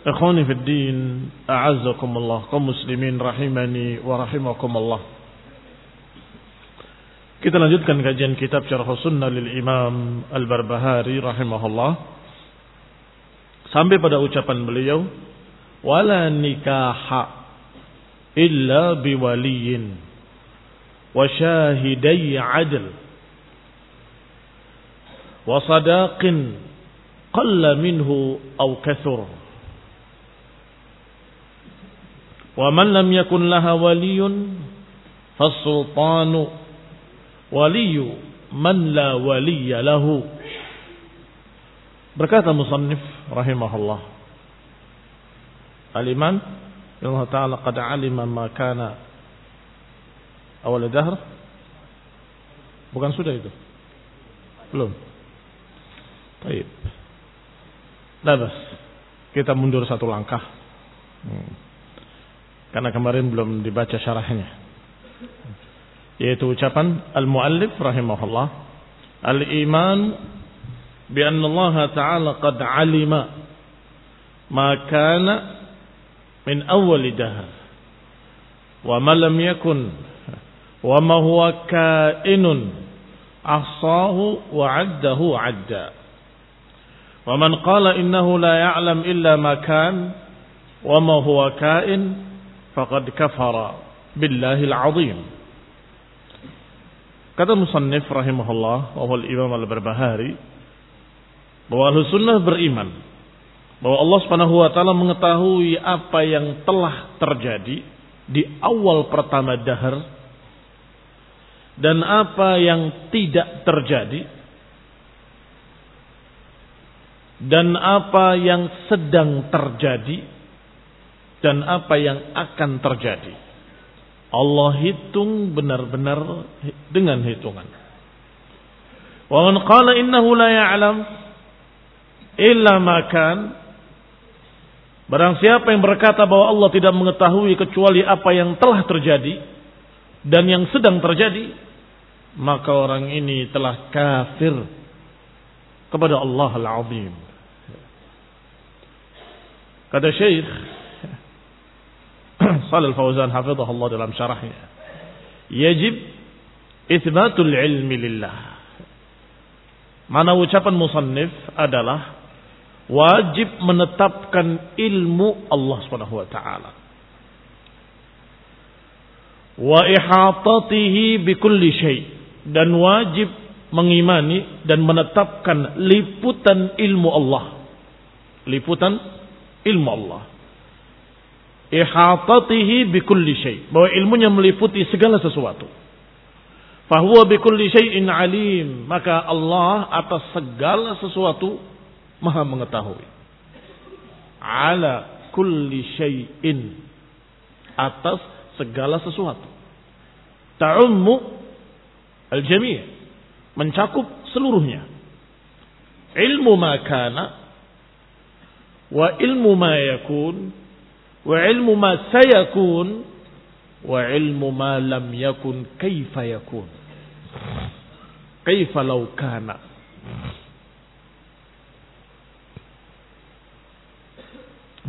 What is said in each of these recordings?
Ikhwani fi din, a'azzakumullah, kaum muslimin rahimani wa rahimakumullah. Kita lanjutkan kajian kitab Syarh Sunnah lil Imam Al-Barbahari rahimahullah. Sampai pada ucapan beliau, wala nikaha illa biwaliyin wa syahidai adl wa sadaqin qalla minhu aw Wa man lam yakun laha waliyun fasultanu waliyu man la waliya. Berkata musannif rahimahullah. Aliman Allah Ta'ala qad alima ma kana awal dahr. Bukan sudah itu? Belum. Baik. Nah, kita mundur satu langkah. Hmm. Karena kemarin belum dibaca syarahnya. Yaitu ucapan al-muallif rahimahullah. Al-iman bi anna Allah Ta'ala qad alima ma kana min awwal dahr. Wa ma lam yakun wa ma huwa kainun ahsahu wa 'addahu 'adda. Wa man qala innahu la ya'lam illa ma kan wa ma huwa kain faqad kafara billahil azim. Kata musannif rahimahullah wa imam al-barbahari bahwa ahlu sunnah beriman bahwa Allah subhanahu wa ta'ala mengetahui apa yang telah terjadi di awal pertama dahar dan apa yang tidak terjadi dan apa yang sedang terjadi dan apa yang akan terjadi. Allah hitung benar-benar dengan hitungan. Wa man qala innahu la ya'lam illa ma kan Barang siapa yang berkata bahwa Allah tidak mengetahui kecuali apa yang telah terjadi dan yang sedang terjadi, maka orang ini telah kafir kepada Allah Al-Azim. Kata Syekh Salih Fauzan hafizahullah dalam syarahnya. Yajib Itsbatul ilmi lillah. Mana ucapan musannif adalah wajib menetapkan ilmu Allah Subhanahu wa taala. Wa ihatatihi bikulli syai dan wajib mengimani dan menetapkan liputan ilmu Allah. Liputan ilmu Allah. Ihatatihi bikulli syai. Bahwa ilmunya meliputi segala sesuatu. Fahuwa bikulli syai'in alim. Maka Allah atas segala sesuatu maha mengetahui. Ala kulli syai'in. Atas segala sesuatu. Ta'ummu al-jami' mencakup seluruhnya. Ilmu makana wa ilmu ma yakun wa ilmu ma sayakun wa ilmu ma lam yakun kaifa yakun. Kaifa law kana.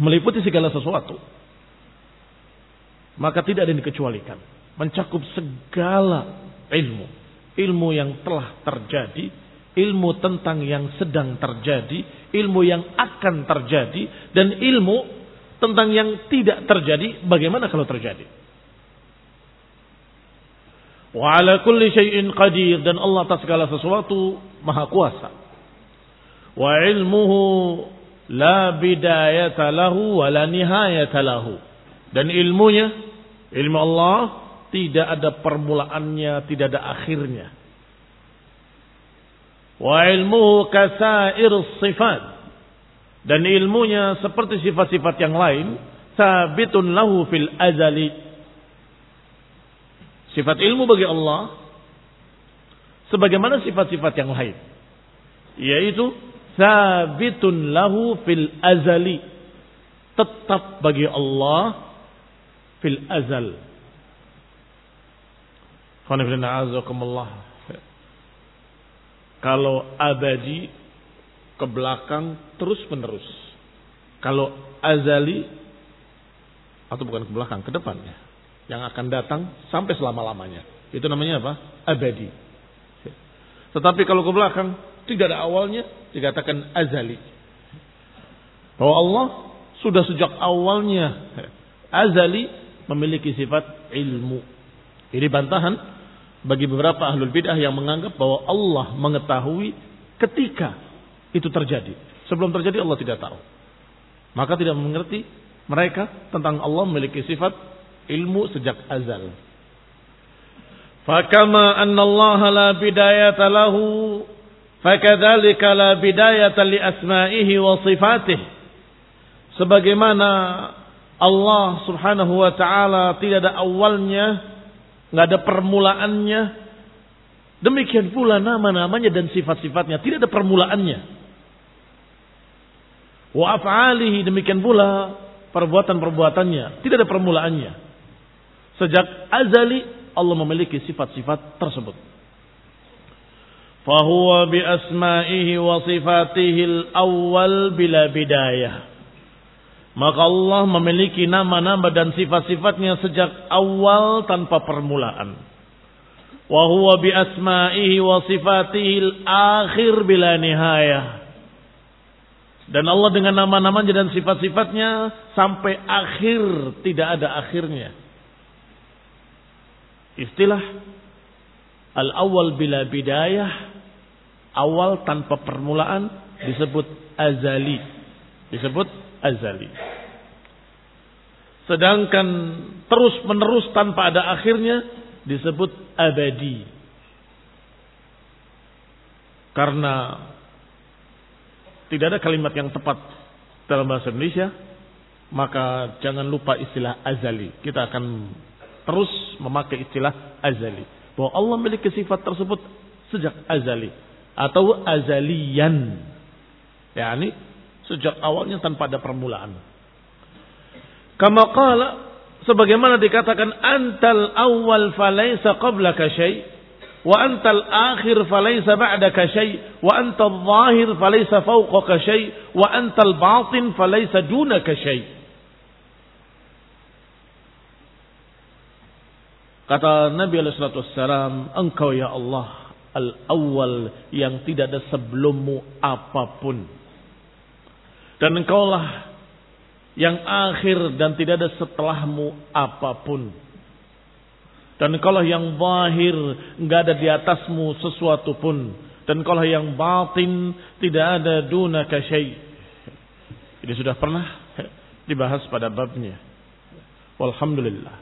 Meliputi segala sesuatu. Maka tidak ada yang dikecualikan. Mencakup segala ilmu ilmu yang telah terjadi, ilmu tentang yang sedang terjadi, ilmu yang akan terjadi, dan ilmu tentang yang tidak terjadi, bagaimana kalau terjadi. Wa ala kulli syai'in qadir dan Allah atas segala sesuatu maha kuasa. Wa ilmuhu la bidayata lahu wa la nihayata lahu. Dan ilmunya, ilmu Allah tidak ada permulaannya, tidak ada akhirnya. Wa ilmuhu kasair sifat. Dan ilmunya seperti sifat-sifat yang lain, sabitun lahu fil azali. Sifat ilmu bagi Allah sebagaimana sifat-sifat yang lain, yaitu sabitun lahu fil azali. Tetap bagi Allah fil azal kalau abadi ke belakang terus menerus. Kalau azali atau bukan ke belakang, ke depannya. Yang akan datang sampai selama-lamanya. Itu namanya apa? Abadi. Tetapi kalau ke belakang tidak ada awalnya dikatakan azali. Bahwa Allah sudah sejak awalnya azali memiliki sifat ilmu. Ini bantahan bagi beberapa ahlul bidah yang menganggap bahwa Allah mengetahui ketika itu terjadi. Sebelum terjadi Allah tidak tahu. Maka tidak mengerti mereka tentang Allah memiliki sifat ilmu sejak azal. Fakama anna Allah la bidayata lahu fakadzalika la bidayata li asma'ihi wa sifatih. Sebagaimana Allah Subhanahu wa taala tidak ada awalnya nggak ada permulaannya. Demikian pula nama-namanya dan sifat-sifatnya tidak ada permulaannya. Wa af'alihi demikian pula perbuatan-perbuatannya tidak ada permulaannya. Sejak azali Allah memiliki sifat-sifat tersebut. Fahuwa bi asma'ihi wa sifatihi al-awwal bila bidayah. Maka Allah memiliki nama-nama dan sifat-sifatnya sejak awal tanpa permulaan. Wa huwa bi asma'ihi wa sifatihi al-akhir bila nihayah. Dan Allah dengan nama-namanya dan sifat-sifatnya sampai akhir tidak ada akhirnya. Istilah al-awwal bila bidayah, awal tanpa permulaan disebut azali. Disebut azali. Sedangkan terus menerus tanpa ada akhirnya disebut abadi. Karena tidak ada kalimat yang tepat dalam bahasa Indonesia, maka jangan lupa istilah azali. Kita akan terus memakai istilah azali. Bahwa Allah memiliki sifat tersebut sejak azali atau azalian. yakni sejak awalnya tanpa ada permulaan. Kama qala sebagaimana dikatakan antal awal falaysa qablaka syai wa antal akhir falaysa ba'daka syai wa antal zahir falaysa fawqaka syai wa antal batin falaysa dunaka syai. Kata Nabi Alaihissalam, engkau ya Allah al-awwal yang tidak ada sebelummu apa pun. Dan engkaulah yang akhir dan tidak ada setelahmu apa pun. Dan engkaulah yang zahir, enggak ada di atasmu sesuatu pun. Dan engkaulah yang batin, tidak ada dunaka syai. Ini sudah pernah dibahas pada babnya. Walhamdulillah.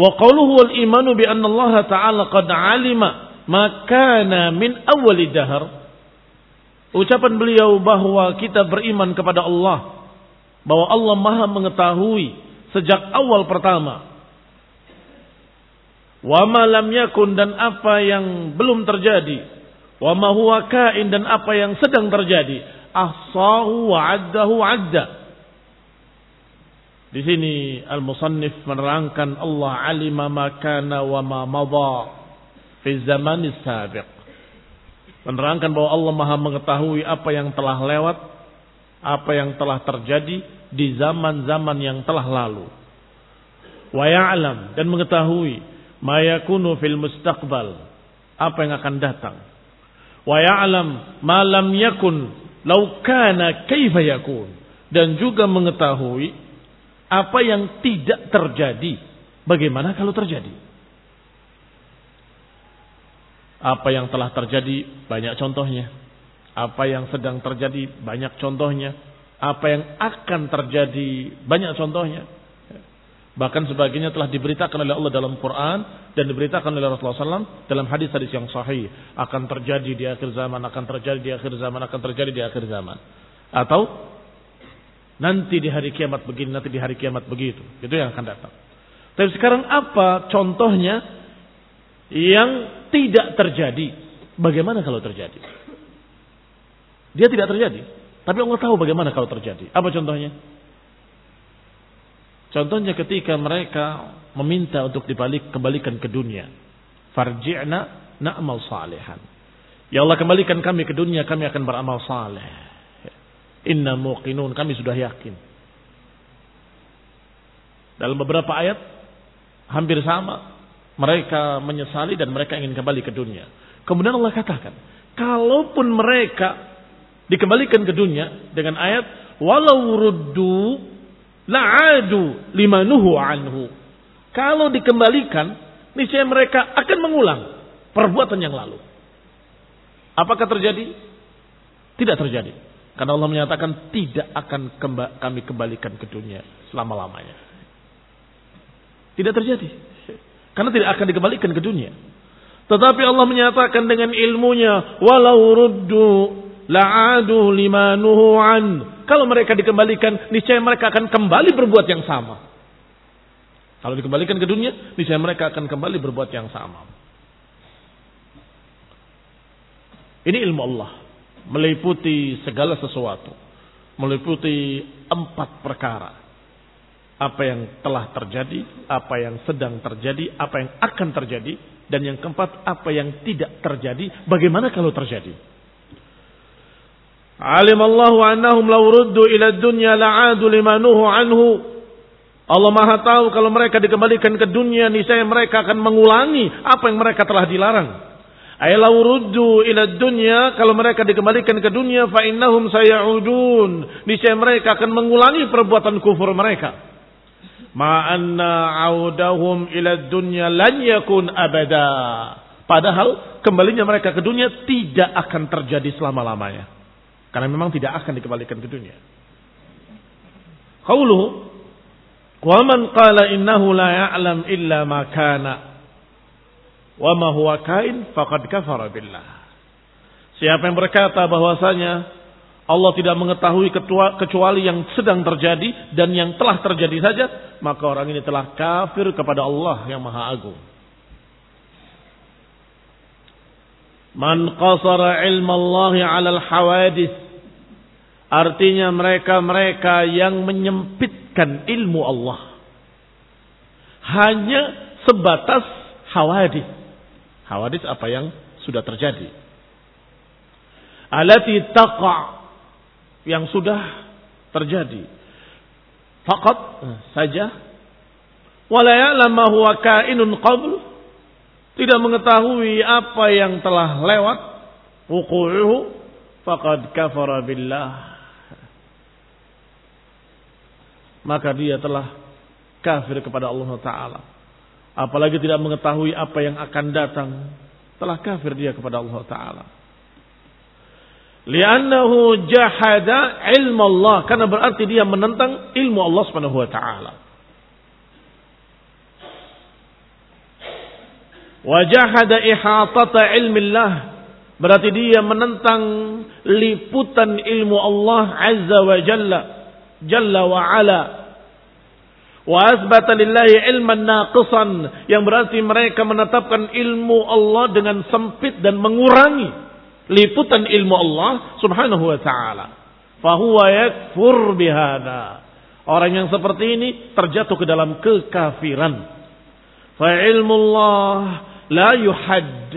Wa qawluhu wal imanu bi anna Allah Ta'ala qad alima ma kana min awwali dahar. Ucapan beliau bahwa kita beriman kepada Allah bahwa Allah Maha mengetahui sejak awal pertama. Wa ma lam yakun dan apa yang belum terjadi. Wa ma huwa kain dan apa yang sedang terjadi. Ahsahu wa addahu adda. Di sini al-musannif menerangkan Allah alima makana wa ma madha fi zaman sabiq. Menerangkan bahwa Allah Maha mengetahui apa yang telah lewat, apa yang telah terjadi di zaman-zaman yang telah lalu. Wa ya'lam dan mengetahui ma yakunu fil mustaqbal, apa yang akan datang. Wa ya'lam ma lam yakun law kana kaifa yakun dan juga mengetahui apa yang tidak terjadi, bagaimana kalau terjadi? Apa yang telah terjadi banyak contohnya. Apa yang sedang terjadi banyak contohnya. Apa yang akan terjadi banyak contohnya. Bahkan sebagainya telah diberitakan oleh Allah dalam Quran dan diberitakan oleh Rasulullah SAW dalam hadis-hadis yang sahih akan terjadi di akhir zaman, akan terjadi di akhir zaman, akan terjadi di akhir zaman. Atau Nanti di hari kiamat begini, nanti di hari kiamat begitu. Itu yang akan datang. Tapi sekarang apa contohnya yang tidak terjadi? Bagaimana kalau terjadi? Dia tidak terjadi. Tapi Allah tahu bagaimana kalau terjadi. Apa contohnya? Contohnya ketika mereka meminta untuk dibalik kembalikan ke dunia. Farji'na na'mal salihan. Ya Allah kembalikan kami ke dunia, kami akan beramal saleh. Inna muqinun, kami sudah yakin. Dalam beberapa ayat hampir sama. Mereka menyesali dan mereka ingin kembali ke dunia. Kemudian Allah katakan, kalaupun mereka dikembalikan ke dunia dengan ayat walau ruddu la'adu limanuhu anhu. Kalau dikembalikan, niscaya mereka akan mengulang perbuatan yang lalu. Apakah terjadi? Tidak terjadi. Karena Allah menyatakan tidak akan kemba kami kembalikan ke dunia selama-lamanya. Tidak terjadi. Karena tidak akan dikembalikan ke dunia. Tetapi Allah menyatakan dengan ilmunya, walau ruddu la'adu limanuhu an. Kalau mereka dikembalikan, niscaya mereka akan kembali berbuat yang sama. Kalau dikembalikan ke dunia, niscaya mereka akan kembali berbuat yang sama. Ini ilmu Allah meliputi segala sesuatu, meliputi empat perkara. Apa yang telah terjadi, apa yang sedang terjadi, apa yang akan terjadi, dan yang keempat, apa yang tidak terjadi, bagaimana kalau terjadi. Alim Allah annahum law ruddu ila dunya la'adu limanuhu anhu. Allah Maha tahu kalau mereka dikembalikan ke dunia, niscaya mereka akan mengulangi apa yang mereka telah dilarang. Ayalau ruddu ila dunya kalau mereka dikembalikan ke dunia fa innahum sayauddun niscaya mereka akan mengulangi perbuatan kufur mereka ma anna audahum ila dunya lan yakun abada padahal kembalinya mereka ke dunia tidak akan terjadi selama-lamanya karena memang tidak akan dikembalikan ke dunia qauluhu wa man qala innahu la ya'lam illa ma kana wa ma huwa kain faqad kafara billah. Siapa yang berkata bahwasanya Allah tidak mengetahui kecuali yang sedang terjadi dan yang telah terjadi saja, maka orang ini telah kafir kepada Allah yang Maha Agung. Man qasara ilma Allah 'ala al-hawadith artinya mereka-mereka yang menyempitkan ilmu Allah. Hanya sebatas hawadith Hawadis apa yang sudah terjadi. Alati taqa yang sudah terjadi. Fakat saja. Wala ya'lam ma huwa kainun qabl tidak mengetahui apa yang telah lewat, wuqu'uhu faqad kafara billah. Maka dia telah kafir kepada Allah Ta'ala. Apalagi tidak mengetahui apa yang akan datang. Telah kafir dia kepada Allah Ta'ala. Liannahu jahada ilmu Allah. Karena berarti dia menentang ilmu Allah Subhanahu wa taala. Wajahada ihatata ilmillah. Berarti dia menentang liputan ilmu Allah Azza wa Jalla. Jalla wa Ala. Wa asbata lillahi ilman naqisan. Yang berarti mereka menetapkan ilmu Allah dengan sempit dan mengurangi liputan ilmu Allah subhanahu wa ta'ala. Fahuwa yakfur bihada. Orang yang seperti ini terjatuh ke dalam kekafiran. Fa ilmu Allah la yuhad.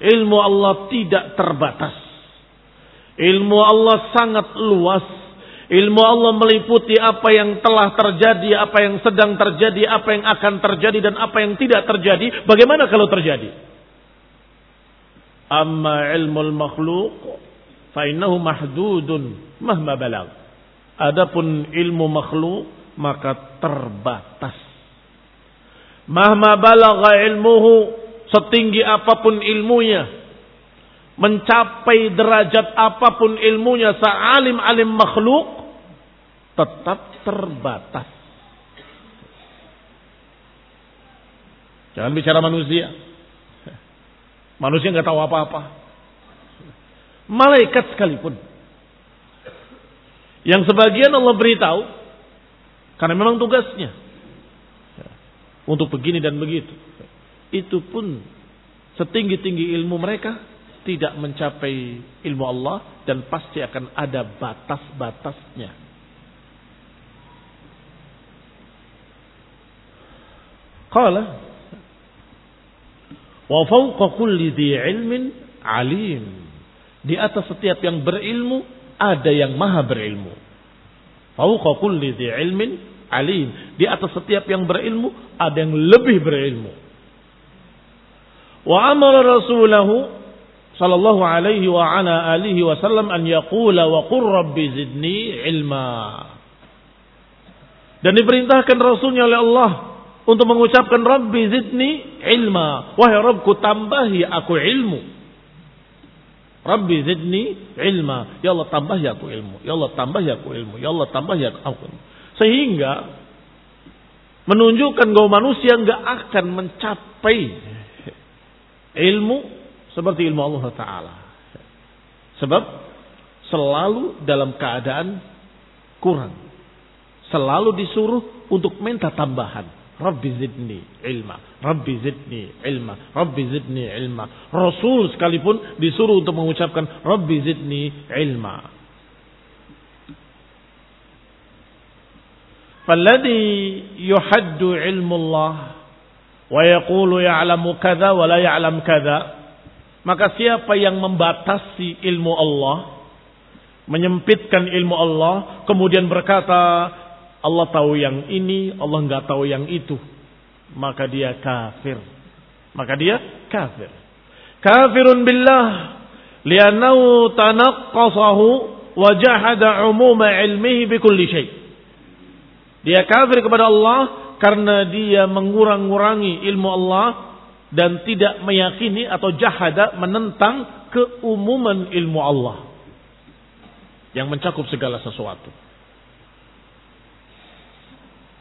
Ilmu Allah tidak terbatas. Ilmu Allah sangat luas. Ilmu Allah meliputi apa yang telah terjadi, apa yang sedang terjadi, apa yang akan terjadi dan apa yang tidak terjadi. Bagaimana kalau terjadi? Amma ilmu makhluk fa innahu mahdudun mahma balag. Adapun ilmu makhluk maka terbatas. Mahma balagha ilmuhu setinggi apa pun ilmunya, mencapai derajat apa pun ilmunya, sealim-alim makhluk, tetap terbatas. Jangan bicara manusia. Manusia nggak tahu apa-apa. Malaikat sekalipun. Yang sebagian Allah beritahu. Karena memang tugasnya. Untuk begini dan begitu itu pun setinggi-tinggi ilmu mereka tidak mencapai ilmu Allah dan pasti akan ada batas-batasnya. Qala wa fawqa kulli dhi ilmin alim. Di atas setiap yang berilmu ada yang maha berilmu. Fawqa kulli dhi ilmin alim. Di atas setiap yang berilmu ada yang lebih berilmu. Wa amara rasulahu sallallahu alaihi wa ala alihi wasallam an yaqula wa qur rabbi zidni ilma. Dan diperintahkan rasulnya oleh Allah untuk mengucapkan rabbi zidni ilma. Wahai Rabbku tambahi aku ilmu. Rabbi zidni ilma. Ya Allah tambahi aku ilmu. Ya Allah tambahi aku ilmu. Ya Allah tambahi aku ilmu. Sehingga menunjukkan bahwa manusia nggak akan mencapai Ilmu seperti ilmu Allah Ta'ala. Sebab selalu dalam keadaan kurang. Selalu disuruh untuk minta tambahan. Rabbi zidni ilma, Rabbi zidni ilma, Rabbi zidni ilma. Rasul sekalipun disuruh untuk mengucapkan Rabbi zidni ilma. Faladhi yuhaddu ilmu Allah wa yaqulu ya'lamu kadza wa la ya'lam kadza maka siapa yang membatasi ilmu Allah menyempitkan ilmu Allah kemudian berkata Allah tahu yang ini Allah nggak tahu yang itu maka dia kafir. Maka dia kafir. Kafirun billah li'annahu tanaqqasahu wa jahada umuma ilmihi bikulli syai. Dia kafir kepada Allah karena dia mengurang-urangi ilmu Allah dan tidak meyakini atau jahada menentang keumuman ilmu Allah yang mencakup segala sesuatu.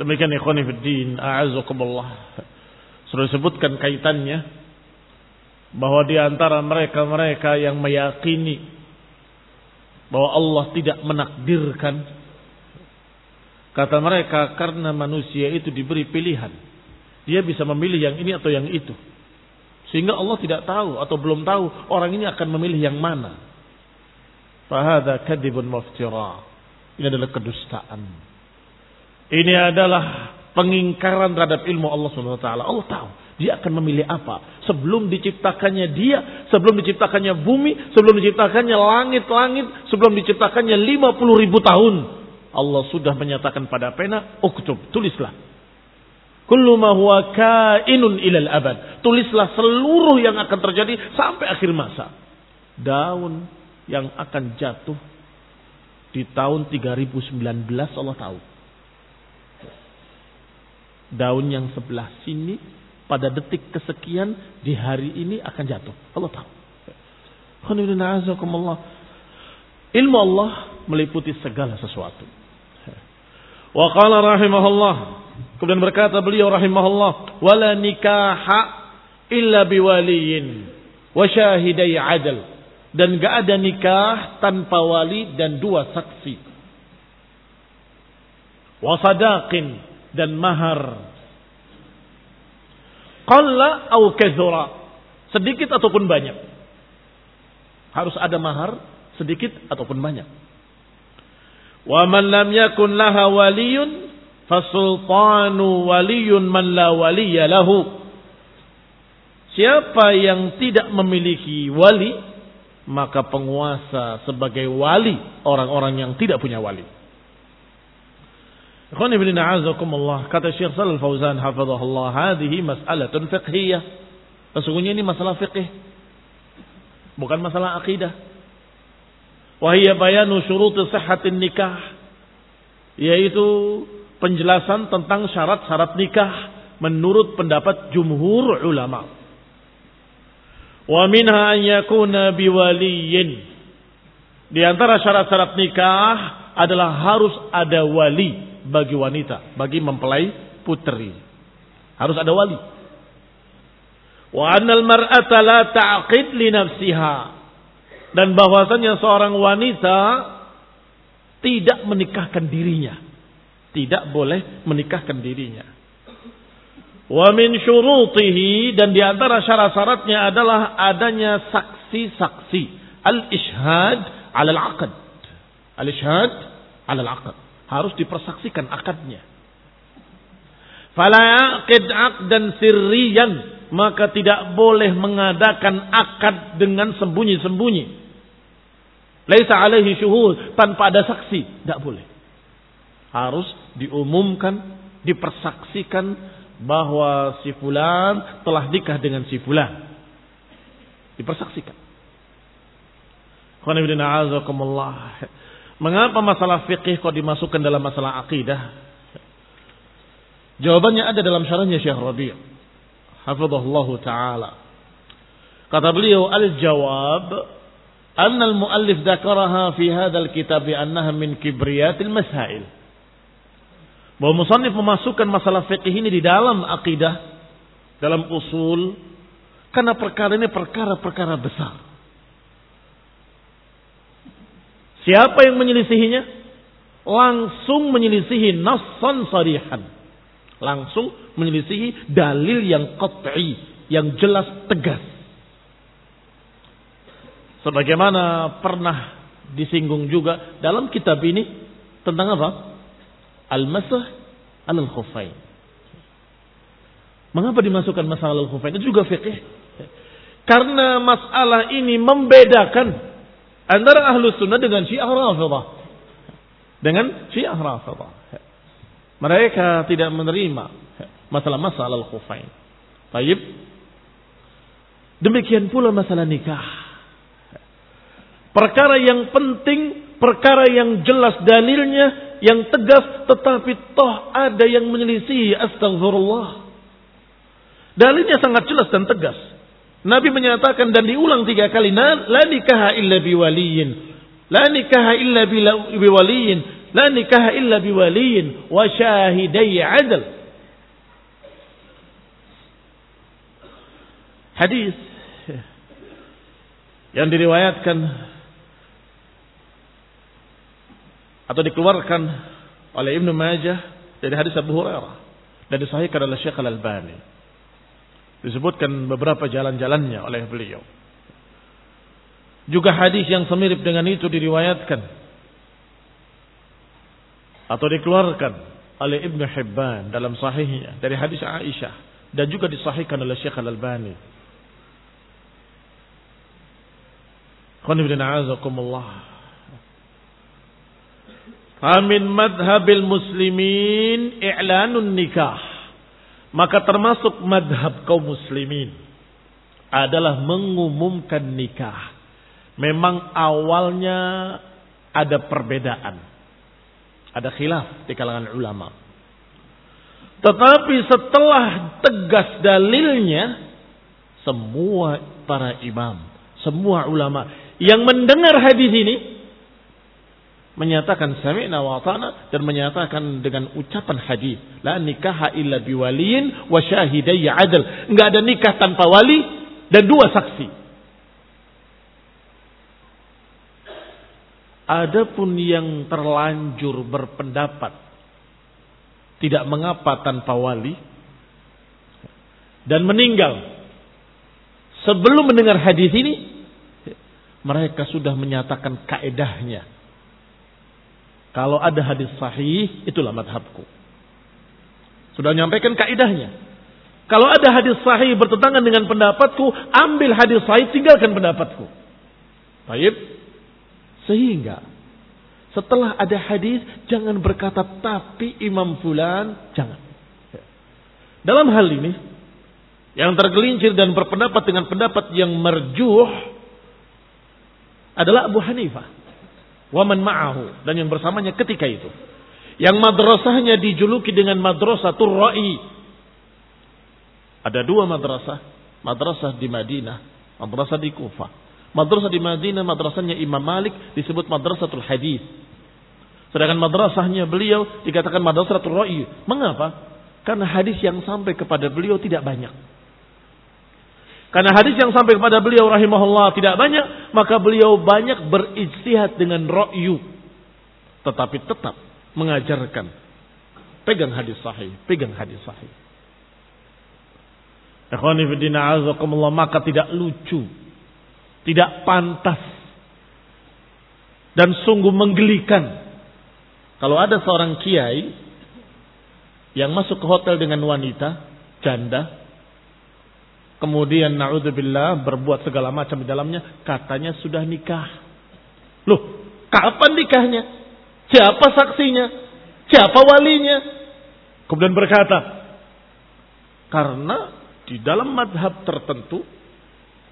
Demikian ikhwan fillah, a'azakumullah. Sudah disebutkan kaitannya bahwa di antara mereka-mereka yang meyakini bahwa Allah tidak menakdirkan Kata mereka karena manusia itu diberi pilihan. Dia bisa memilih yang ini atau yang itu. Sehingga Allah tidak tahu atau belum tahu orang ini akan memilih yang mana. Fahada kadibun maftira. Ini adalah kedustaan. Ini adalah pengingkaran terhadap ilmu Allah SWT. Allah tahu dia akan memilih apa. Sebelum diciptakannya dia, sebelum diciptakannya bumi, sebelum diciptakannya langit-langit, sebelum diciptakannya 50 ribu tahun. Allah sudah menyatakan pada pena, uktub, tulislah. Kullu ma huwa kainun ilal abad. Tulislah seluruh yang akan terjadi sampai akhir masa. Daun yang akan jatuh di tahun 3019 Allah tahu. Daun yang sebelah sini pada detik kesekian di hari ini akan jatuh. Allah tahu. Ilmu Allah meliputi segala sesuatu. Wa qala rahimahullah Kemudian berkata beliau rahimahullah, "Wala nikaha illa biwaliyin wa syahidai adl." Dan gak ada nikah tanpa wali dan dua saksi. Wa sadaqin dan mahar. Qalla au kathura. Sedikit ataupun banyak. Harus ada mahar sedikit ataupun banyak. Wa man lam yakun laha waliyun Fasultanu waliyun man la waliya lahu. Siapa yang tidak memiliki wali, maka penguasa sebagai wali orang-orang yang tidak punya wali. Ikhwan ibn a'azakumullah. Kata Syekh Salal Fauzan hafizahullah. Hadihi mas'alatun fiqhiyah. Sesungguhnya ini masalah fiqh. Bukan masalah akidah. Wahiyya bayanu syuruti sihhatin nikah. Yaitu penjelasan tentang syarat-syarat nikah menurut pendapat jumhur ulama. Wa minha an yakuna biwaliyin. Di antara syarat-syarat nikah adalah harus ada wali bagi wanita, bagi mempelai putri. Harus ada wali. Wa annal mar'ata la ta'qid li nafsiha. Dan bahwasanya seorang wanita tidak menikahkan dirinya tidak boleh menikahkan dirinya. Wa min syurutihi dan di antara syarat-syaratnya adalah adanya saksi-saksi al-ishhad al aqd. Al-ishhad al aqd. Harus dipersaksikan akadnya. Fala yaqid aqdan sirriyan, maka tidak boleh mengadakan akad dengan sembunyi-sembunyi. Laisa alaihi syuhud tanpa ada saksi, tidak boleh harus diumumkan, dipersaksikan bahwa si fulan telah nikah dengan si fulan. Dipersaksikan. Mengapa masalah fikih kok dimasukkan dalam masalah akidah? Jawabannya ada dalam syarahnya Syekh Rabi' Hafizahullah taala. Kata beliau al-jawab anna al-muallif dzakaraha fi hadzal kitab annaha min kibriyatil masail. Bahwa musannif memasukkan masalah fikih ini di dalam akidah, dalam usul, karena perkara ini perkara-perkara besar. Siapa yang menyelisihinya? Langsung menyelisihi nassan sarihan. Langsung menyelisihi dalil yang qat'i, yang jelas tegas. Sebagaimana pernah disinggung juga dalam kitab ini tentang apa? al-masah al-khufain. Mengapa dimasukkan masalah al-khufain? Itu juga fikih. Karena masalah ini membedakan antara ahlu sunnah dengan syiah rafidah. Dengan syiah rafidah. Mereka tidak menerima masalah-masalah al-khufain. Baik. Demikian pula masalah nikah. Perkara yang penting, perkara yang jelas dalilnya, yang tegas tetapi toh ada yang menyelisih astagfirullah. Dalilnya sangat jelas dan tegas. Nabi menyatakan dan diulang tiga kali, la nikaha illa biwaliyin. La nikaha illa biwaliyin. La nikaha illa biwaliyin wa syahidai adl. Hadis yang diriwayatkan atau dikeluarkan oleh Ibnu Majah dari hadis Abu Hurairah dan disahihkan oleh Syekh Al-Albani. Disebutkan beberapa jalan-jalannya oleh beliau. Juga hadis yang semirip dengan itu diriwayatkan atau dikeluarkan oleh Ibnu Hibban dalam sahihnya dari hadis Aisyah dan juga disahihkan oleh Syekh Al-Albani. Qul Amin madhabil muslimin i'lanun nikah. Maka termasuk madhab kaum muslimin adalah mengumumkan nikah. Memang awalnya ada perbedaan. Ada khilaf di kalangan ulama. Tetapi setelah tegas dalilnya, semua para imam, semua ulama yang mendengar hadis ini menyatakan sami'na wa ta'na dan menyatakan dengan ucapan hadis la nikaha illa biwaliyin wa syahidayya adl. Enggak ada nikah tanpa wali dan dua saksi. Adapun yang terlanjur berpendapat tidak mengapa tanpa wali dan meninggal sebelum mendengar hadis ini mereka sudah menyatakan kaedahnya kalau ada hadis sahih, itulah madhabku. Sudah menyampaikan kaidahnya. Kalau ada hadis sahih bertentangan dengan pendapatku, ambil hadis sahih, tinggalkan pendapatku. Baik. Sehingga setelah ada hadis, jangan berkata tapi Imam Fulan, jangan. Dalam hal ini, yang tergelincir dan berpendapat dengan pendapat yang merjuh adalah Abu Hanifah waman ma'ahu dan yang bersamanya ketika itu. Yang madrasahnya dijuluki dengan madrasah Turra'i. Ada dua madrasah, madrasah di Madinah, madrasah di Kufah. Madrasah di Madinah, madrasahnya Imam Malik disebut madrasatul hadis. Sedangkan madrasahnya beliau dikatakan madrasatul ra'i. Mengapa? Karena hadis yang sampai kepada beliau tidak banyak. Karena hadis yang sampai kepada beliau rahimahullah tidak banyak, maka beliau banyak beristihad dengan ra'yu. Tetapi tetap mengajarkan. Pegang hadis sahih, pegang hadis sahih. Ikhwani fidina azakumullah, maka tidak lucu. Tidak pantas. Dan sungguh menggelikan. Kalau ada seorang kiai yang masuk ke hotel dengan wanita, janda, Kemudian naudzubillah berbuat segala macam di dalamnya, katanya sudah nikah. Loh, kapan nikahnya? Siapa saksinya? Siapa walinya? Kemudian berkata, karena di dalam madhab tertentu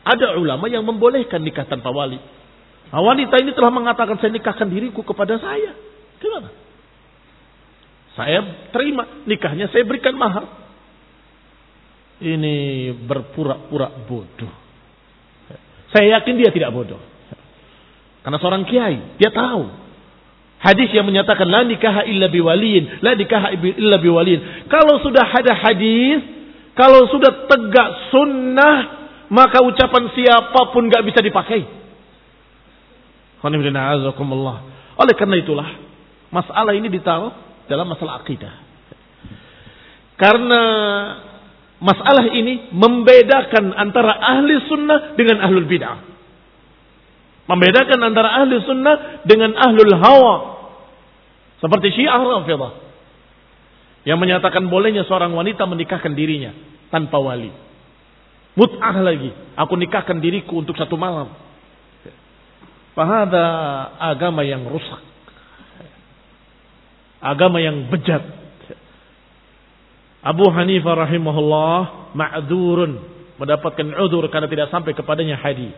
ada ulama yang membolehkan nikah tanpa wali. Nah, wanita ini telah mengatakan saya nikahkan diriku kepada saya. Gimana? Saya terima nikahnya, saya berikan mahar ini berpura-pura bodoh. Saya yakin dia tidak bodoh. Karena seorang kiai, dia tahu. Hadis yang menyatakan la nikaha illa biwaliin, la nikaha illa biwaliin. Kalau sudah ada hadis, kalau sudah tegak sunnah, maka ucapan siapa pun gak bisa dipakai. Oleh karena itulah, masalah ini ditaruh dalam masalah akidah. Karena masalah ini membedakan antara ahli sunnah dengan ahlul bid'ah. Membedakan antara ahli sunnah dengan ahlul hawa. Seperti syiah rafidah. Yang menyatakan bolehnya seorang wanita menikahkan dirinya tanpa wali. Mut'ah lagi. Aku nikahkan diriku untuk satu malam. Fahada agama yang rusak. Agama yang bejat Abu Hanifah rahimahullah ma'dzurun mendapatkan udzur karena tidak sampai kepadanya hadis.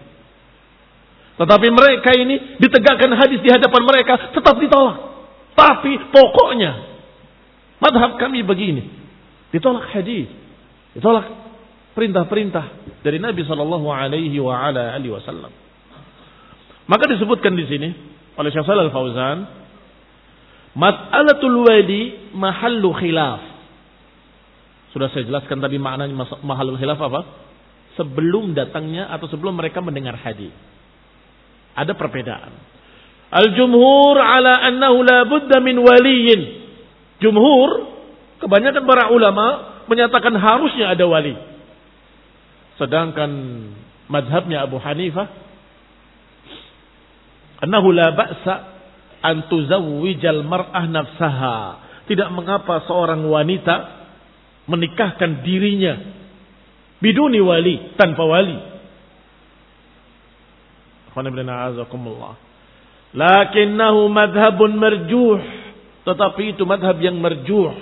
Tetapi mereka ini ditegakkan hadis di hadapan mereka tetap ditolak. Tapi pokoknya madhab kami begini. Ditolak hadis. Ditolak perintah-perintah dari Nabi Shallallahu alaihi wasallam. Maka disebutkan di sini oleh Syekh Al Fauzan, mas'alatul wali mahallu khilaf. Sudah saya jelaskan tadi maknanya mahalul khilaf apa? Sebelum datangnya atau sebelum mereka mendengar hadis. Ada perbedaan. Al-jumhur ala annahu la budda min waliyin. Jumhur, kebanyakan para ulama menyatakan harusnya ada wali. Sedangkan madhabnya Abu Hanifah, annahu la ba'sa an tuzawwijal mar'ah nafsaha. Tidak mengapa seorang wanita menikahkan dirinya biduni wali tanpa wali. Lakinnahu madhabun marjuh. Tetapi itu madhab yang merjuh.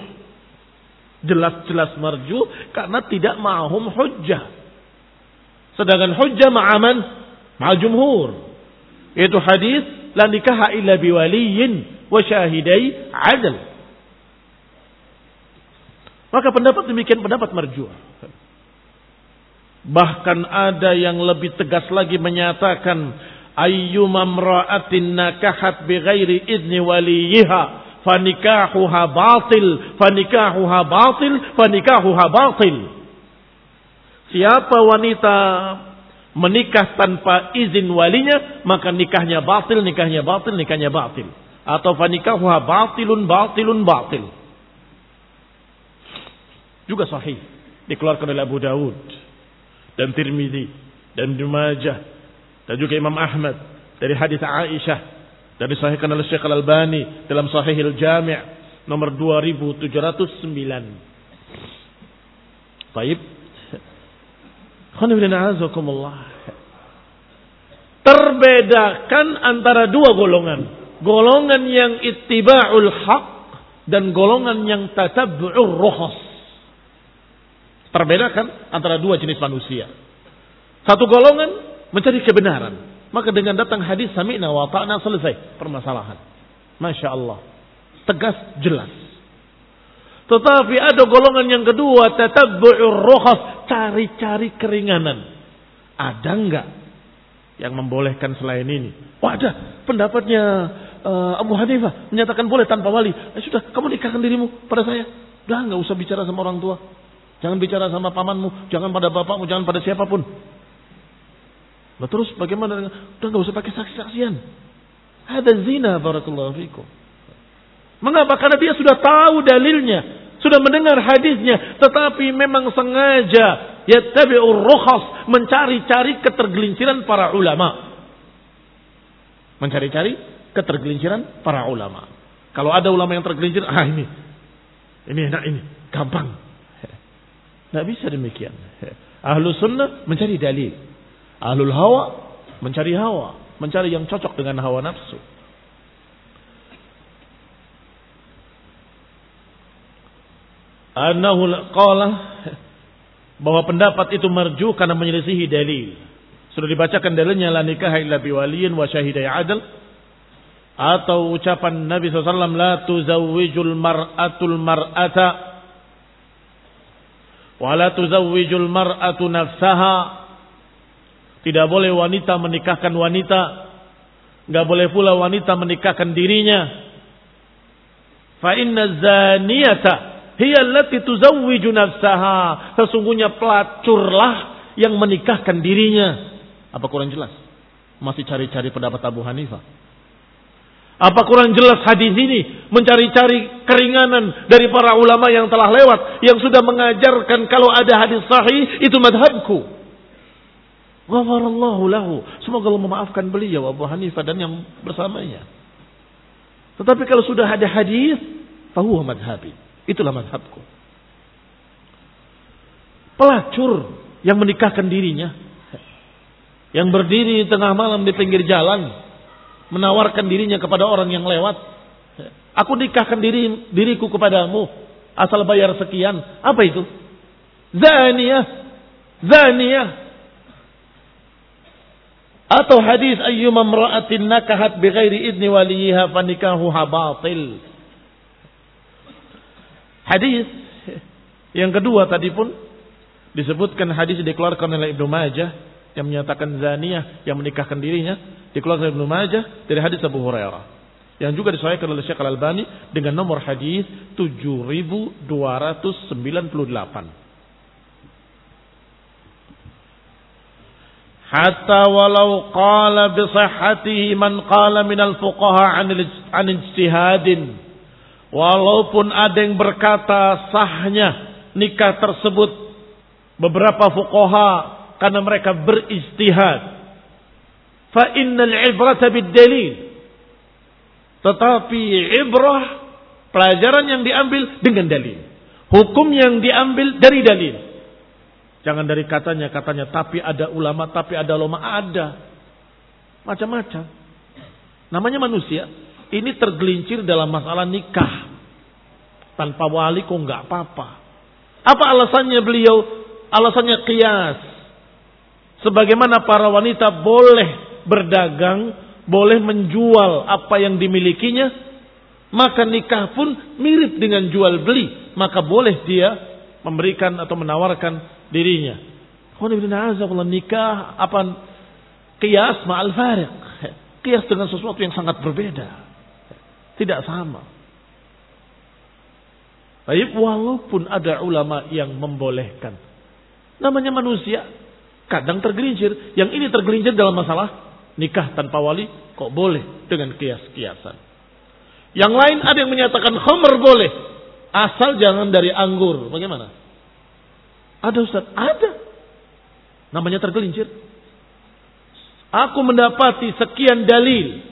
Jelas-jelas marju karena tidak ma'hum hujjah. Sedangkan hujjah ma'aman ma'al jumhur. Itu hadis la nikaha illa biwaliyin wa syahidai adal. Maka pendapat demikian pendapat marju. Bahkan ada yang lebih tegas lagi menyatakan ayyuma mra'atin nakahat bighairi idni waliyiha fanikahuha batil, fanikahuha batil, fanikahuha batil. Siapa wanita menikah tanpa izin walinya, maka nikahnya batil, nikahnya batil, nikahnya batil. Atau fanikahuha batilun, batilun, batil. Juga sahih. Dikeluarkan oleh Abu Dawud. Dan Tirmidhi. Dan Ibn Majah. Dan juga Imam Ahmad. Dari hadis Aisyah dan disahihkan oleh Syekh Al-Albani dalam Sahihil Jami' nomor 2709. Baik. Terbedakan antara dua golongan. Golongan yang ittiba'ul haq dan golongan yang tatabbu'ur rukhas. Terbedakan antara dua jenis manusia. Satu golongan mencari kebenaran. Maka dengan datang hadis sami'na wa ta'na selesai permasalahan. Masya Allah. Tegas, jelas. Tetapi ada golongan yang kedua, tatabbu'ur rohas, cari-cari keringanan. Ada enggak yang membolehkan selain ini? Oh ada, pendapatnya uh, Abu Hanifah menyatakan boleh tanpa wali. Eh, sudah, kamu nikahkan dirimu pada saya. Udah enggak usah bicara sama orang tua. Jangan bicara sama pamanmu, jangan pada bapakmu, jangan pada siapa pun. Nah terus bagaimana udah nggak usah pakai saksi-saksian. Ada zina barakallahu fikum. Mengapa? Karena dia sudah tahu dalilnya. Sudah mendengar hadisnya. Tetapi memang sengaja. Yattabi'ur rukhas. Mencari-cari ketergelinciran para ulama. Mencari-cari ketergelinciran para ulama. Kalau ada ulama yang tergelincir. Ah ini. Ini enak ini. Gampang. Tidak bisa demikian. Ahlu sunnah mencari dalil. Ahlul hawa mencari hawa, mencari yang cocok dengan hawa nafsu. Anahu qala bahwa pendapat itu marju karena menyelisihi dalil. Sudah dibacakan dalilnya la nikah illa biwaliyin wa syahidai adl atau ucapan Nabi SAW la tuzawwijul mar'atul mar'ata wa la tuzawwijul mar'atu nafsaha tidak boleh wanita menikahkan wanita. Nggak boleh pula wanita menikahkan dirinya. Fa inna zaniyata hiya allati tuzawwiju nafsaha. Sesungguhnya pelacurlah yang menikahkan dirinya. Apa kurang jelas? Masih cari-cari pendapat Abu Hanifah. Apa kurang jelas hadis ini mencari-cari keringanan dari para ulama yang telah lewat yang sudah mengajarkan kalau ada hadis sahih itu madhabku. Ghafarallahu lahu. Semoga Allah memaafkan beliau Abu Hanifah dan yang bersamanya. Tetapi kalau sudah ada hadis, fahuwa madhabi. Itulah madhabku. Pelacur yang menikahkan dirinya. Yang berdiri di tengah malam di pinggir jalan. Menawarkan dirinya kepada orang yang lewat. Aku nikahkan diri, diriku kepadamu. Asal bayar sekian. Apa itu? Zaniyah. Zaniyah atau hadis ayyuma imra'atin nakahat bighairi idni waliha fanikahuha batil. Hadis yang kedua tadi pun disebutkan hadis dikeluarkan oleh Ibnu Majah yang menyatakan zaniyah yang menikahkan dirinya dikeluarkan oleh Ibnu Majah dari hadis Abu Hurairah yang juga disahihkan oleh Syekh Al-Albani dengan nomor hadis 7298. hatta walau qala bi sihhatihi man qala minal fuqaha an ijtihadin walaupun ada yang berkata sahnya nikah tersebut beberapa fuqaha karena mereka beristihad fa innal ibrata bid dalil tetapi ibrah pelajaran yang diambil dengan dalil hukum yang diambil dari dalil Jangan dari katanya, katanya, tapi ada ulama, tapi ada ulama, ada. Macam-macam. Namanya manusia. Ini tergelincir dalam masalah nikah. Tanpa wali kok nggak apa-apa. Apa alasannya beliau? Alasannya kias. Sebagaimana para wanita boleh berdagang, boleh menjual apa yang dimilikinya, maka nikah pun mirip dengan jual beli. Maka boleh dia memberikan atau menawarkan dirinya. Nikah apa kias ma'al fariq. Kias dengan sesuatu yang sangat berbeda. Tidak sama. Baik, walaupun ada ulama yang membolehkan. Namanya manusia, kadang tergelincir. Yang ini tergelincir dalam masalah nikah tanpa wali, kok boleh dengan kias-kiasan. Yang lain ada yang menyatakan khomer boleh, asal jangan dari anggur. Bagaimana? Ada Ustaz? Ada. Namanya tergelincir. Aku mendapati sekian dalil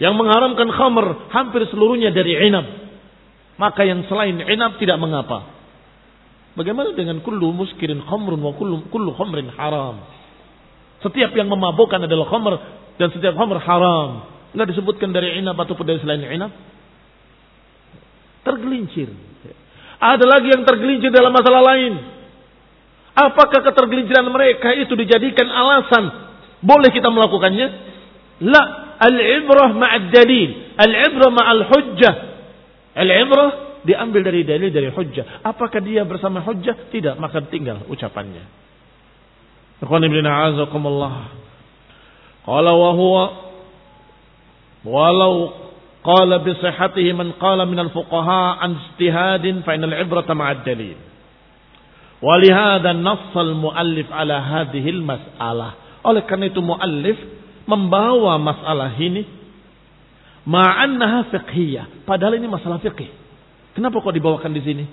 yang mengharamkan khamr hampir seluruhnya dari inab. Maka yang selain inab tidak mengapa. Bagaimana dengan kullu muskirin khamrun wa kullu, kullu khamrin haram. Setiap yang memabukkan adalah khamr dan setiap khamr haram. Enggak disebutkan dari inab ataupun dari selain inab. Tergelincir. Ada lagi yang tergelincir dalam masalah lain. Apakah ketergelinciran mereka itu dijadikan alasan boleh kita melakukannya? La, al-ibrah ma'ad dalil. Al-ibrah ma'al hujjah. Al-ibrah diambil dari dalil dari hujjah. Apakah dia bersama hujjah? Tidak, maka tinggal ucapannya. Ikhwan ibn a'azakumullah. Qala wa huwa walau qala bi sihhatihi man qala min al-fuqaha an istihadin fa inal ibrata ma'a dalil. Wa li Walihada nass al-muallif ala hadhihi al-mas'alah. Oleh karena itu muallif membawa masalah ini ma'annaha fiqhiyah. Padahal ini masalah fiqih. Kenapa kok dibawakan di sini?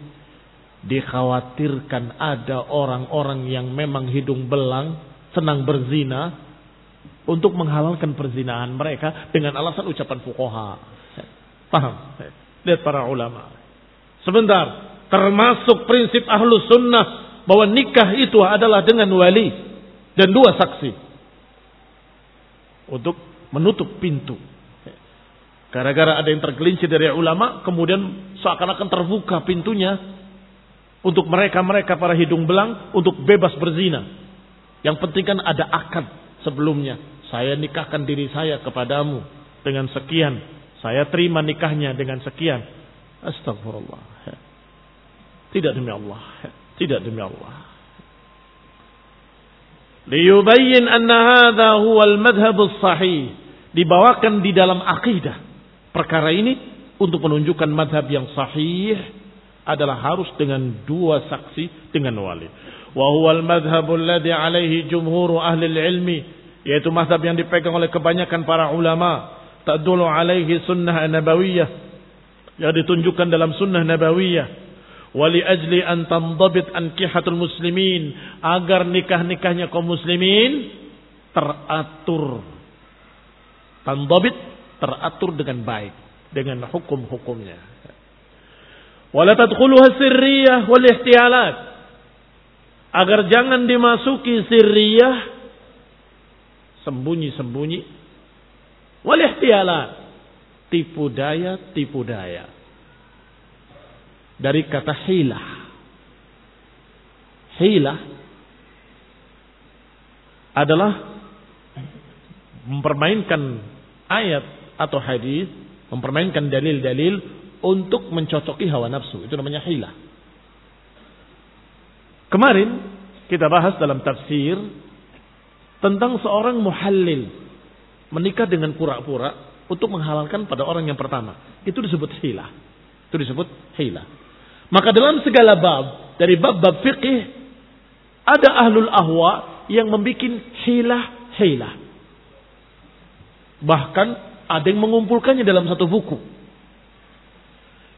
Dikhawatirkan ada orang-orang yang memang hidung belang, senang berzina, untuk menghalalkan perzinahan mereka dengan alasan ucapan fukoha. Paham? Lihat para ulama. Sebentar. Termasuk prinsip ahlu sunnah bahwa nikah itu adalah dengan wali dan dua saksi untuk menutup pintu. Gara-gara ada yang tergelincir dari ulama, kemudian seakan-akan terbuka pintunya untuk mereka-mereka para hidung belang untuk bebas berzina. Yang penting kan ada akad sebelumnya. Saya nikahkan diri saya kepadamu dengan sekian. Saya terima nikahnya dengan sekian. Astagfirullah. Tidak demi Allah. Tidak demi Allah liyubayyin anna hadha huwa al-madhhab sahih dibawakan di dalam akidah perkara ini untuk menunjukkan madhab yang sahih adalah harus dengan dua saksi dengan wali. Wa huwa al-madhhab alladhi alaihi jumhur ahli ilmi yaitu madhab yang dipegang oleh kebanyakan para ulama tadulu alaihi sunnah nabawiyah yang ditunjukkan dalam sunnah nabawiyah. Wali ajli an tandabit ankihatul muslimin agar nikah-nikahnya kaum muslimin teratur. Tandabit teratur dengan baik dengan hukum-hukumnya. Wala tadkhuluha sirriyah wal ihtiyalat agar jangan dimasuki sirriyah sembunyi-sembunyi. Wal ihtiyalat tipu daya tipu daya. Dari kata hilah. Hilah adalah mempermainkan ayat atau hadis, mempermainkan dalil-dalil untuk mencocoki hawa nafsu. Itu namanya hilah. Kemarin kita bahas dalam tafsir tentang seorang muhallil menikah dengan pura-pura untuk menghalalkan pada orang yang pertama. Itu disebut hilah. Itu disebut hilah. Maka dalam segala bab, dari bab-bab fikih, ada ahlul ahwa yang membuat hilah-hilah. Bahkan ada yang mengumpulkannya dalam satu buku.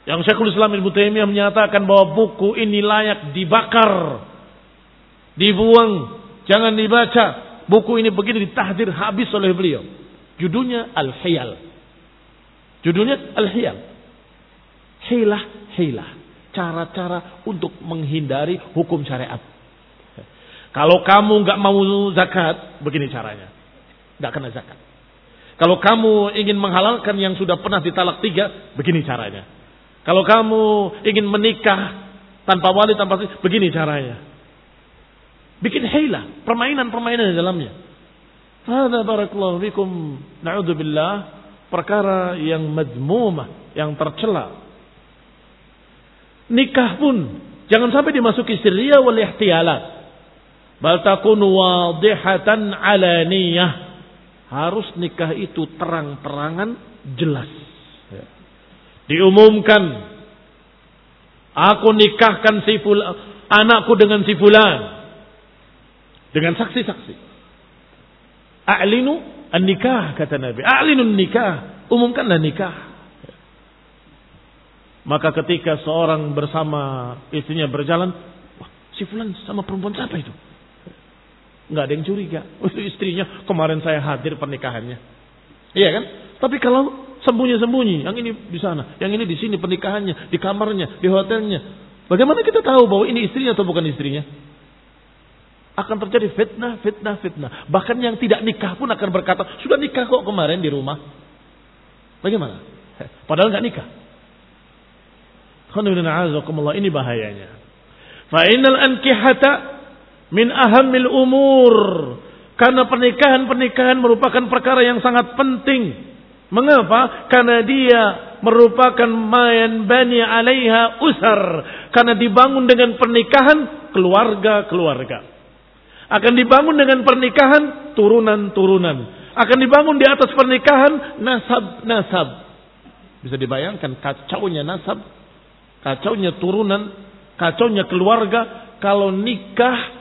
Yang Syekhul Islam Ibnu Taimiyah menyatakan bahwa buku ini layak dibakar, dibuang, jangan dibaca. Buku ini begini ditahdir habis oleh beliau. Judulnya Al-Hiyal. Judulnya Al-Hiyal. Hilah, hilah cara-cara untuk menghindari hukum syariat. Kalau kamu nggak mau zakat, begini caranya, nggak kena zakat. Kalau kamu ingin menghalalkan yang sudah pernah ditalak tiga, begini caranya. Kalau kamu ingin menikah tanpa wali, tanpa begini caranya. Bikin hila, permainan-permainan di dalamnya. Hada barakallahu fikum, na'udzubillah, perkara yang madmumah, yang tercela. Nikah pun jangan sampai dimasuki sirriya wal ihtiyalat. Bal takun wadihatan alaniyah. Harus nikah itu terang-terangan jelas. Ya. Diumumkan Aku nikahkan si fulan, anakku dengan si fulan. Dengan saksi-saksi. A'linu an-nikah kata Nabi. A'linu nikah. Umumkanlah nikah. Maka ketika seorang bersama istrinya berjalan, wah, si fulan sama perempuan siapa itu? Enggak ada yang curiga. Oh, istrinya kemarin saya hadir pernikahannya. Iya kan? Tapi kalau sembunyi-sembunyi. Yang ini di sana, yang ini di sini pernikahannya, di kamarnya, di hotelnya. Bagaimana kita tahu bahwa ini istrinya atau bukan istrinya? Akan terjadi fitnah, fitnah, fitnah. Bahkan yang tidak nikah pun akan berkata, sudah nikah kok kemarin di rumah. Bagaimana? Padahal nggak nikah. Ini bahayanya. Fa'inal ankihata min ahamil umur. Karena pernikahan-pernikahan merupakan perkara yang sangat penting Mengapa? Karena dia merupakan mayan bani alaiha usar. Karena dibangun dengan pernikahan keluarga-keluarga. Akan dibangun dengan pernikahan turunan-turunan. Akan dibangun di atas pernikahan nasab-nasab. Bisa dibayangkan kacaunya nasab, kacaunya turunan, kacaunya keluarga kalau nikah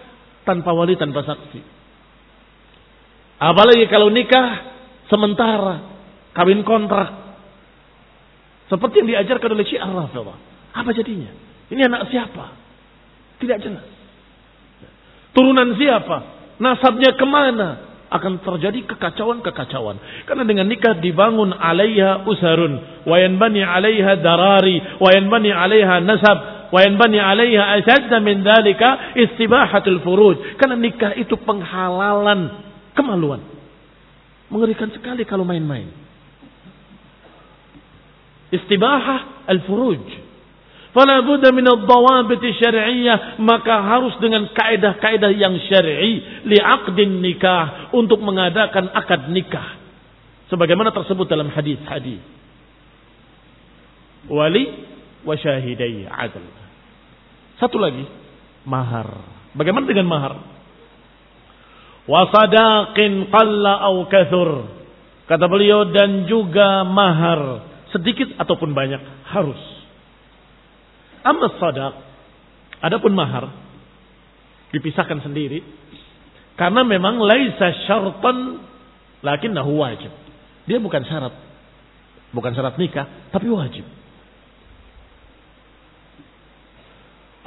tanpa wali tanpa saksi. Apalagi kalau nikah sementara kawin kontrak. Seperti yang diajarkan oleh Syiah Rafidah. Apa jadinya? Ini anak siapa? Tidak jelas. Turunan siapa? Nasabnya ke mana? Akan terjadi kekacauan-kekacauan. Karena dengan nikah dibangun alaiha usarun. Wayan bani alaiha darari. Wayan bani alaiha nasab. Wayan bani alaiha asyadda min dalika istibahatul furuj. Karena nikah itu penghalalan kemaluan. Mengerikan sekali kalau main-main istibahah al-furuj. Fala budda min ad-dawabit syar'iyyah, maka harus dengan kaidah-kaidah yang syar'i li aqdin nikah untuk mengadakan akad nikah. Sebagaimana tersebut dalam hadis-hadis. Wali wa syahidai adl. Satu lagi, mahar. Bagaimana dengan mahar? Wa sadaqin qalla au kathur. Kata beliau dan juga mahar sedikit ataupun banyak harus. Amma sadaq, adapun mahar dipisahkan sendiri karena memang laisa syartan lakinnahu wajib. Dia bukan syarat. Bukan syarat nikah, tapi wajib.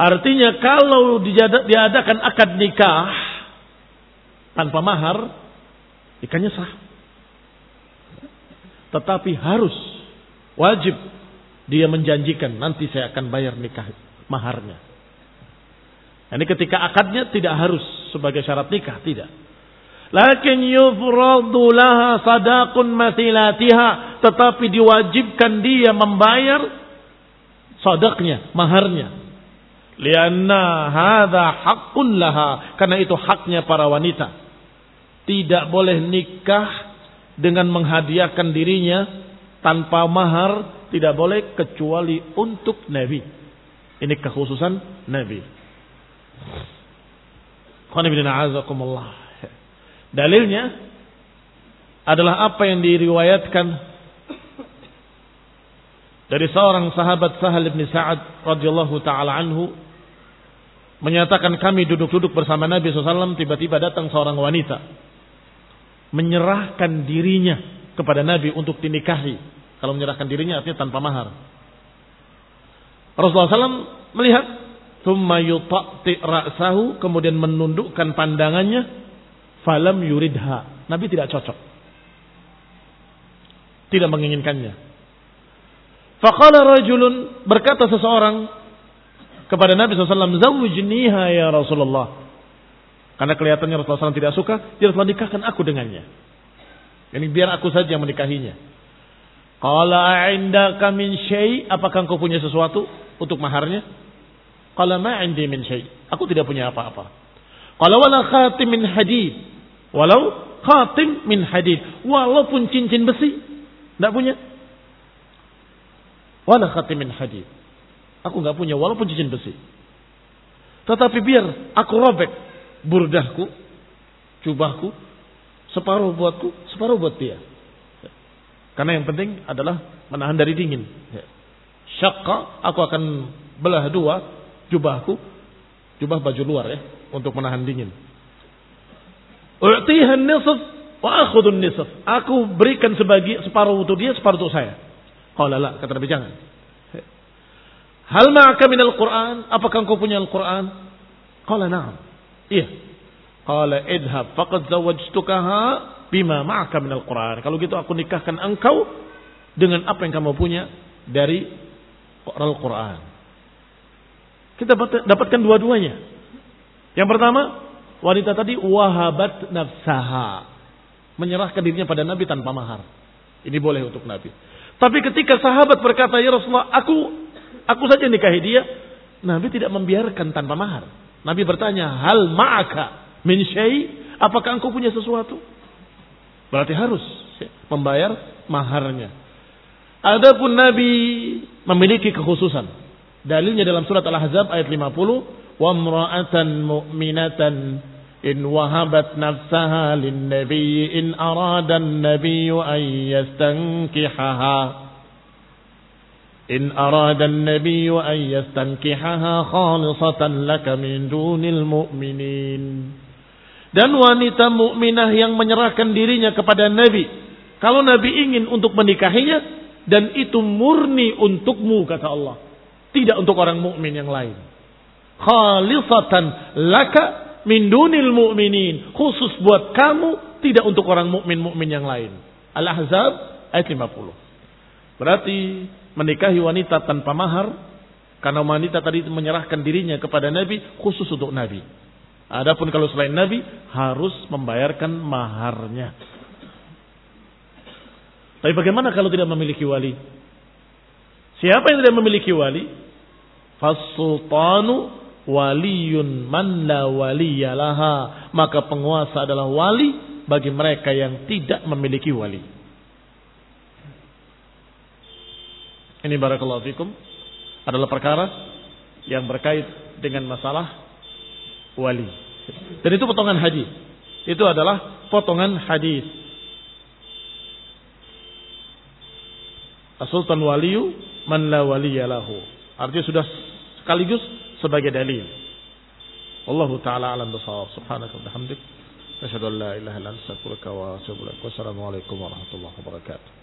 Artinya kalau diadakan akad nikah tanpa mahar, ikannya sah. Tetapi harus Wajib dia menjanjikan nanti saya akan bayar nikah maharnya. Ini ketika akadnya tidak harus sebagai syarat nikah, tidak. Lakin yufradu laha sadaqun mathilatiha. Tetapi diwajibkan dia membayar sadaqnya, maharnya. Lianna hadha haqqun laha. Karena itu haknya para wanita. Tidak boleh nikah dengan menghadiahkan dirinya tanpa mahar tidak boleh kecuali untuk Nabi. Ini kekhususan Nabi. Dalilnya adalah apa yang diriwayatkan dari seorang sahabat Sahal bin Sa'ad radhiyallahu taala anhu menyatakan kami duduk-duduk bersama Nabi SAW tiba-tiba datang seorang wanita menyerahkan dirinya kepada Nabi untuk dinikahi. Kalau menyerahkan dirinya artinya tanpa mahar. Rasulullah SAW melihat, thumma yuta'ti ra'sahu, kemudian menundukkan pandangannya, falam yuridha. Nabi tidak cocok. Tidak menginginkannya. Faqala rajulun, berkata seseorang kepada Nabi SAW, zawujniha ya Rasulullah. Karena kelihatannya Rasulullah SAW tidak suka, dia telah nikahkan aku dengannya. Ini biar aku saja yang menikahinya. Qala kami min syai' apakah engkau punya sesuatu untuk maharnya? Qala ma 'indi min syai. Aku tidak punya apa-apa. Qala wala khatim min hadid. Walau khatim min hadid. Walaupun cincin besi, tidak punya. Wala khatim min hadid. Aku nggak punya walaupun cincin besi. Tetapi biar aku robek burdahku, jubahku, separuh buatku, separuh buat dia. Karena yang penting adalah menahan dari dingin. Syakka, aku akan belah dua jubahku, jubah baju luar ya, untuk menahan dingin. U'tihan nisf wa akhudun nisf. Aku berikan sebagi separuh untuk dia, separuh untuk saya. Qala la, kata Nabi jangan. Hal ma'aka minal Qur'an? Apakah engkau punya Al-Qur'an? Qala na'am. Iya. Qala idhab faqad zawajtukaha bima ma'aka minal Qur'an. Kalau gitu aku nikahkan engkau dengan apa yang kamu punya dari Al-Qur'an. Kita dapatkan dua-duanya. Yang pertama, wanita tadi wahabat nafsaha. Menyerahkan dirinya pada Nabi tanpa mahar. Ini boleh untuk Nabi. Tapi ketika sahabat berkata, "Ya Rasulullah, aku Aku saja nikahi dia. Nabi tidak membiarkan tanpa mahar. Nabi bertanya, hal ma'aka min syai? Apakah engkau punya sesuatu? Berarti harus membayar maharnya. Adapun Nabi memiliki kekhususan. Dalilnya dalam surat Al-Ahzab ayat 50, "Wa mu'minatan in wahabat nafsaha lin nabiy in arada an-nabiy an yastankihaha." إن أراد النبي أن يستنكحها خالصة لك من دون المؤمنين dan wanita mukminah yang menyerahkan dirinya kepada Nabi kalau Nabi ingin untuk menikahinya dan itu murni untukmu kata Allah tidak untuk orang mukmin yang lain khalisatan laka min dunil mu'minin khusus buat kamu tidak untuk orang mukmin mukmin yang lain Al-Ahzab ayat 50 berarti menikahi wanita tanpa mahar karena wanita tadi menyerahkan dirinya kepada Nabi khusus untuk Nabi. Adapun kalau selain Nabi harus membayarkan maharnya. Tapi bagaimana kalau tidak memiliki wali? Siapa yang tidak memiliki wali? Fasultanu waliyun man la waliyalaha. Maka penguasa adalah wali bagi mereka yang tidak memiliki wali. Ini barakallahu fikum adalah perkara yang berkait dengan masalah wali. Dan itu potongan hadis. Itu adalah potongan hadis. Sultan waliyu man la waliyalahu. Artinya sudah sekaligus sebagai dalil. Wallahu taala alam bisawab. Subhanaka wa bihamdik. Asyhadu an la ilaha illa anta astaghfiruka wa atubu ilaik. Wassalamualaikum warahmatullahi wabarakatuh.